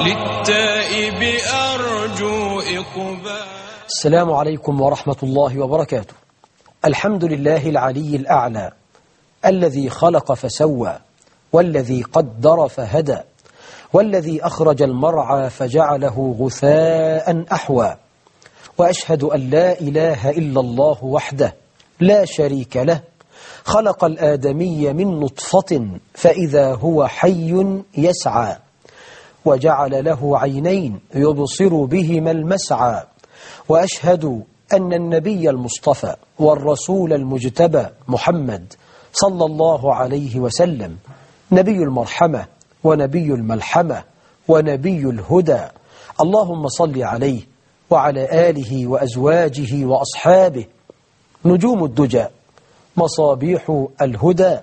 للتائب أرجو إقبال. السلام عليكم ورحمة الله وبركاته. الحمد لله العلي الأعلى الذي خلق فسوى والذي قدر فهدى والذي أخرج المرعى فجعله غثاء أحوى. وأشهد أن لا إله إلا الله وحده لا شريك له خلق الآدمي من نطفة فإذا هو حي يسعى. وجعل له عينين يبصر بهما المسعى. وأشهد أن النبي المصطفى والرسول المجتبى محمد صلى الله عليه وسلم نبي المرحمة ونبي الملحمة ونبي الهدى. اللهم صل عليه وعلى آله وأزواجه وأصحابه. نجوم الدجى مصابيح الهدى.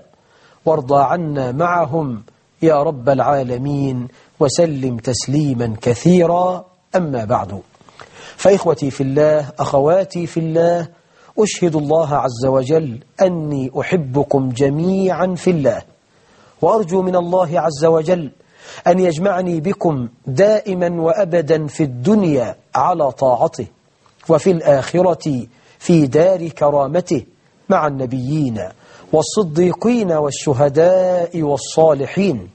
وارضى عنا معهم يا رب العالمين. وسلم تسليما كثيرا. أما بعد فإخوتي في الله أخواتي في الله أشهد الله عز وجل أني أحبكم جميعا في الله وأرجو من الله عز وجل أن يجمعني بكم دائما وأبدا في الدنيا على طاعته وفي الآخرة في دار كرامته مع النبيين والصديقين والشهداء والصالحين.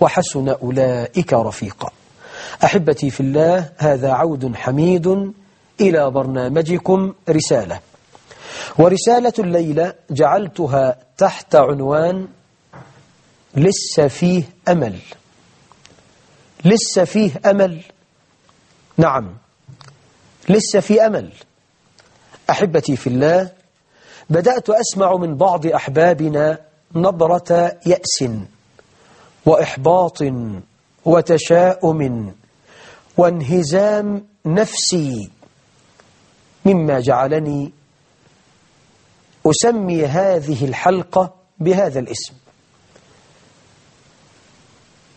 وحسن أولئك رفيقا. أحبتي في الله هذا عود حميد إلى برنامجكم رسالة. ورسالة الليلة جعلتها تحت عنوان لسه فيه أمل. لسه فيه أمل. نعم لسه فيه أمل. أحبتي في الله بدأت أسمع من بعض أحبابنا نبرة يأس. وإحباط وتشاؤم وانهزام نفسي مما جعلني أسمي هذه الحلقة بهذا الاسم.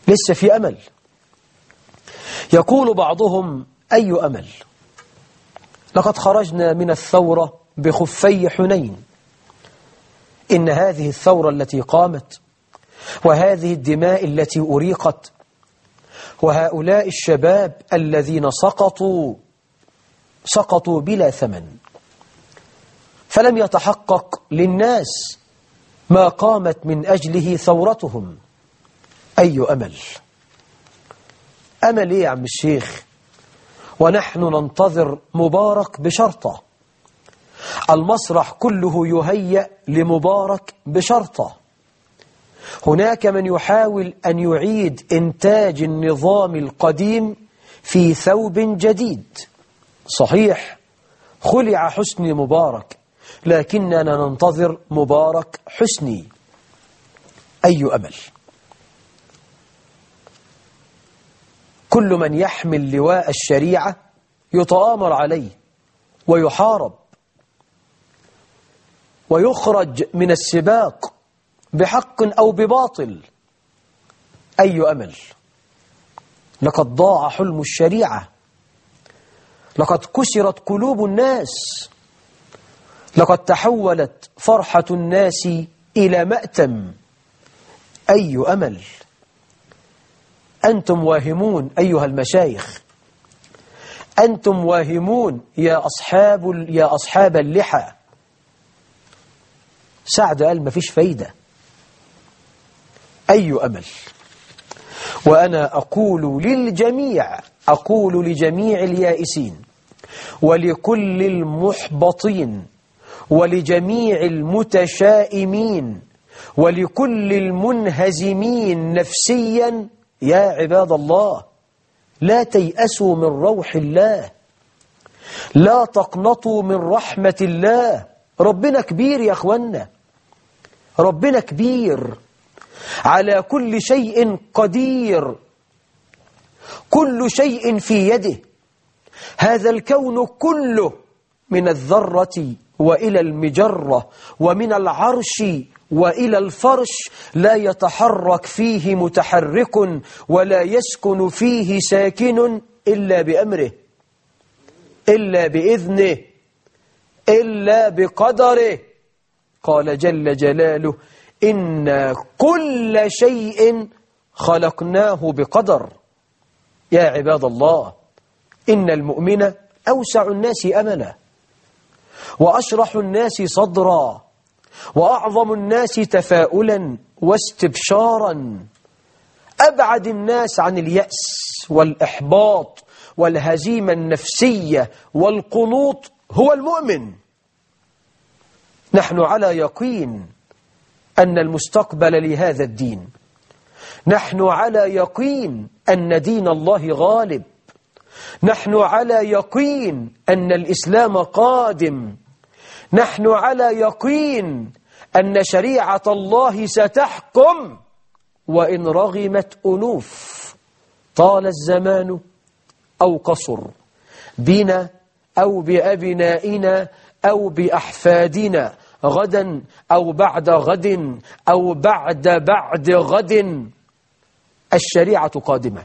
لسه في أمل. يقول بعضهم أي أمل؟ لقد خرجنا من الثورة بخفي حنين. إن هذه الثورة التي قامت وهذه الدماء التي أريقت. وهؤلاء الشباب الذين سقطوا سقطوا بلا ثمن. فلم يتحقق للناس ما قامت من أجله ثورتهم. أي أمل؟ أمل إيه يا عم الشيخ؟ ونحن ننتظر مبارك بشرطة. المسرح كله يهيأ لمبارك بشرطة. هناك من يحاول أن يعيد إنتاج النظام القديم في ثوب جديد. صحيح خلع حسني مبارك لكننا ننتظر مبارك حسني. أي أمل؟ كل من يحمل لواء الشريعة يتآمر عليه ويحارب ويخرج من السباق بحق أو بباطل. أي أمل؟ لقد ضاع حلم الشريعة. لقد كسرت قلوب الناس. لقد تحولت فرحة الناس إلى مأتم. أي أمل؟ أنتم واهمون أيها المشايخ. أنتم واهمون يا أصحاب, يا أصحاب اللحى. سعد قال ما فيش فايدة. أي أمل؟ وأنا أقول للجميع أقول لجميع اليائسين ولكل المحبطين ولجميع المتشائمين ولكل المنهزمين نفسيا يا عباد الله لا تيأسوا من روح الله لا تقنطوا من رحمة الله. ربنا كبير يا أخوانا ربنا كبير. على كل شيء قدير. كل شيء في يده. هذا الكون كله من الذرة وإلى المجرة ومن العرش وإلى الفرش. لا يتحرك فيه متحرك ولا يسكن فيه ساكن إلا بأمره إلا بإذنه إلا بقدره. قال جل جلاله إن كل شيء خلقناه بقدر. يا عباد الله إن المؤمن أوسع الناس أملا وأشرح الناس صدرا وأعظم الناس تفاؤلا واستبشارا. أبعد الناس عن اليأس والإحباط والهزيمة النفسية والقنوط هو المؤمن. نحن على يقين أن المستقبل لهذا الدين. نحن على يقين أن دين الله غالب. نحن على يقين أن الإسلام قادم. نحن على يقين أن شريعة الله ستحكم. وإن رغمت أنوف طال الزمان أو قصر. بنا أو بأبنائنا أو بأحفادنا. غدا أو بعد غد أو بعد بعد غد. الشريعة قادمة.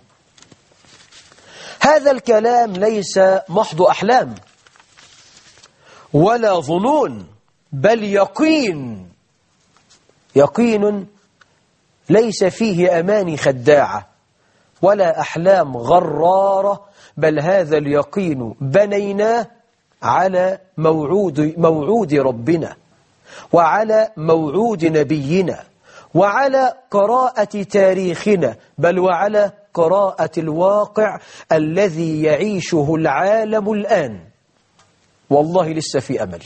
هذا الكلام ليس محض أحلام ولا ظنون بل يقين. يقين ليس فيه أماني خداعة ولا أحلام غرارة بل هذا اليقين بنيناه على موعود, موعود ربنا. وعلى موعود نبينا وعلى قراءة تاريخنا بل وعلى قراءة الواقع الذي يعيشه العالم الآن. والله لسه في أمل.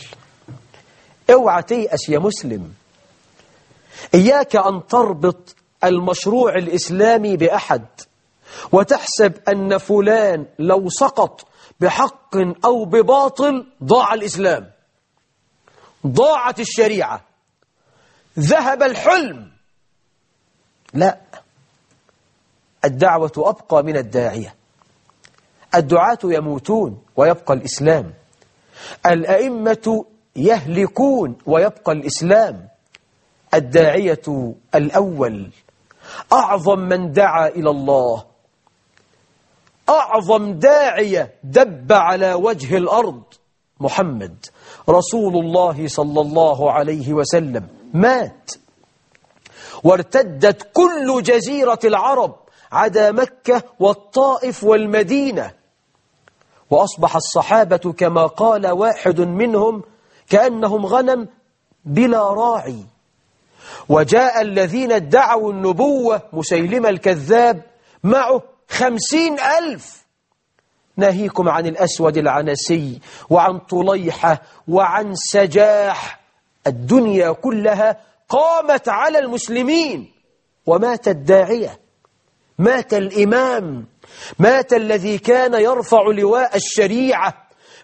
اوعى تيأس يا مسلم. إياك أن تربط المشروع الإسلامي بأحد وتحسب أن فلان لو سقط بحق أو بباطل ضاع الإسلام. ضاعت الشريعة. ذهب الحلم. لا. الدعوة أبقى من الداعية. الدعاة يموتون ويبقى الإسلام. الأئمة يهلكون ويبقى الإسلام. الداعية الأول. أعظم من دعا إلى الله. أعظم داعية دب على وجه الأرض. محمد رسول الله صلى الله عليه وسلم مات. وارتدت كل جزيرة العرب عدا مكة والطائف والمدينة. وأصبح الصحابة كما قال واحد منهم كأنهم غنم بلا راعي. وجاء الذين ادعوا النبوة مسيلمة الكذاب معه خمسين ألف. ناهيكم عن الأسود العنسي وعن طليحة وعن سجاح. الدنيا كلها قامت على المسلمين. ومات الداعية. مات الإمام. مات الذي كان يرفع لواء الشريعة.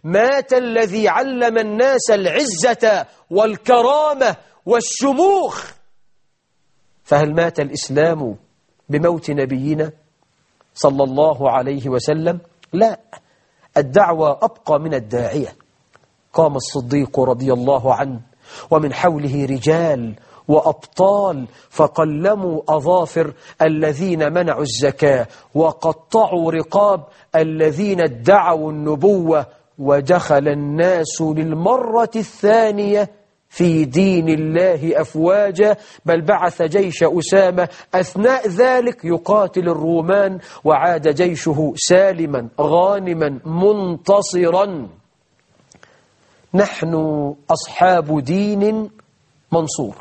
مات الذي علم الناس العزة والكرامة والشموخ. فهل مات الإسلام بموت نبينا صلى الله عليه وسلم؟ لا. الدعوة أبقى من الداعية. قام الصديق رضي الله عنه ومن حوله رجال وأبطال فقلموا أظافر الذين منعوا الزكاة وقطعوا رقاب الذين ادعوا النبوة ودخل الناس للمرة الثانية في دين الله أفواجا بل بعث جيش أسامة أثناء ذلك يقاتل الرومان وعاد جيشه سالما غانما منتصرا. نحن أصحاب دين منصور.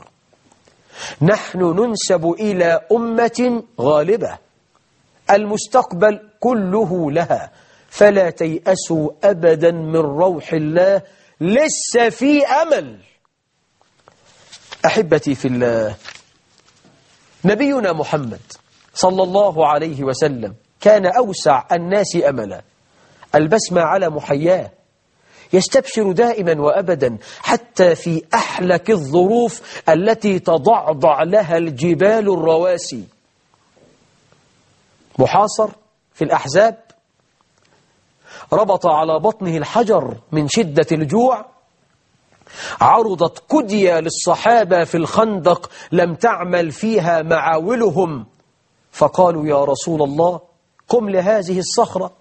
نحن ننسب إلى أمة غالبة. المستقبل كله لها. فلا تيأسوا أبدا من روح الله. لسه في أمل. أحبتي في الله. نبينا محمد صلى الله عليه وسلم كان أوسع الناس أملا. البسمة على محياه يستبشر دائما وأبدا حتى في أحلك الظروف التي تضعضع لها الجبال الرواسي. محاصر في الأحزاب ربط على بطنه الحجر من شدة الجوع عرضت كدية للصحابة في الخندق لم تعمل فيها معاولهم. فقالوا يا رسول الله قم لهذه الصخرة.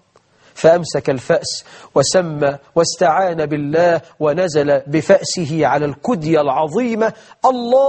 فأمسك الفأس وسمى واستعان بالله ونزل بفأسه على الكدية العظيمة. الله